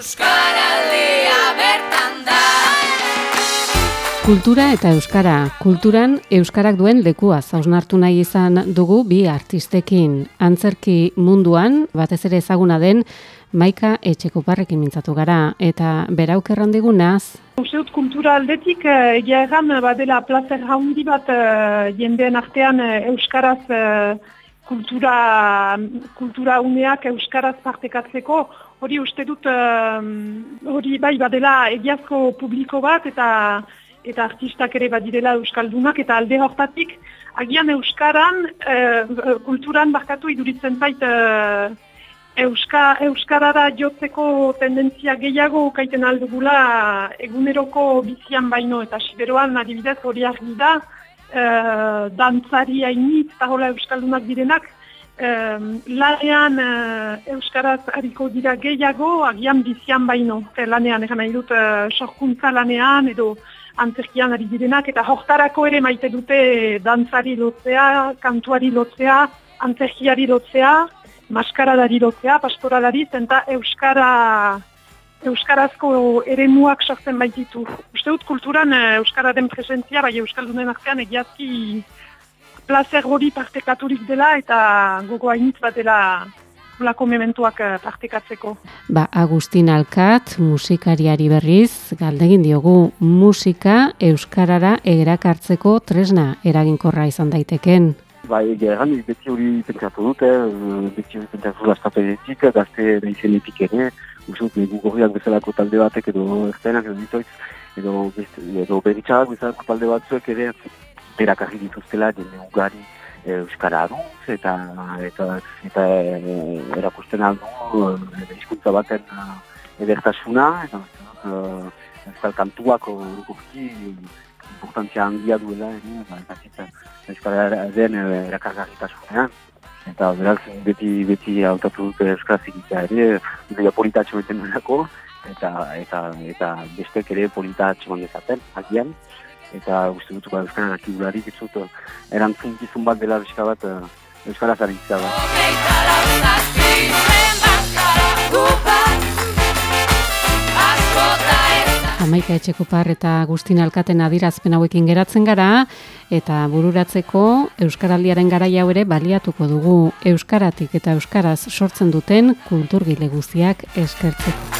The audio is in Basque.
Euskaraldia bertan da Kultura eta euskara. Kulturan euskarak duen lekua zausnartu nahi izan dugu bi artistekin. Antzerki munduan, batez ere ezaguna den, Maika etxeko parrekin mintzatu gara, eta berauk errandigunaz, Uste dut kultura aldetik, eh, egia erran, badela plazer haundi bat eh, jendeen artean eh, euskaraz eh, kultura, kultura uneak euskaraz partekatzeko, hori uste dut, hori bai badela egiazko publiko bat eta eta artistak ere badirela euskaldunak eta alde hortatik, agian euskaran, eh, kulturan barkatu iduritzen zait, eh, Euska, Euskarara jotzeko tendentzia gehiago ukaiten aldugula eguneroko bizian baino eta siberoan adibidez hori argi da e, dantzari hainit eta hola Euskaldunak direnak e, lanean e, Euskaraz hariko dira gehiago agian bizian baino. E, lanean egan nahi dut e, sorkuntza lanean edo antzerkian ari direnak eta hortarako ere maite dute dantzari lotzea, kantuari lotzea, antzerkiari lotzea maskaradari lotzea, pastoralari, zenta Euskara, Euskarazko eremuak sortzen baititu. Uste dut kulturan eh, Euskararen presentzia, bai Euskaldunen artean egiazki placer hori partekaturik dela eta gogo hainitz bat dela lako mementuak eh, partekatzeko. Ba, Agustin Alkat, musikariari berriz, galdegin diogu musika Euskarara erakartzeko tresna eraginkorra izan daiteken. Ba, egia erran, beti hori pentsatu dute, beti hori pentsatu lastapenetik, gazte naizenetik ere, usut, gugorriak bezalako talde batek edo ertenak edo ditoiz, edo, edo beritxarak bezalako talde batzuek ere, berakarri dituztela, jende ugari euskara aduz, eta, eta, eta erakusten aldu, hizkuntza baten edertasuna, eta, euskal kantuak urgurki, importantzia handia duela, ere, ba, den erakargarritasunean. Eta beraz, beti, beti hautatu dute euskaraz egitea ere, bidea politatxo beten duenako, eta, eta, eta bestek ere politatxo dezaten, agian. Eta uste dut, ba, euskara dakigularik, ez dut, erantzun bat dela bizka bat, euskaraz aritzea bat. Amaika etxeko par eta Agustin Alkaten adirazpen hauekin geratzen gara, eta bururatzeko Euskaraldiaren garaia ere baliatuko dugu Euskaratik eta Euskaraz sortzen duten kulturgile guztiak eskertzeko.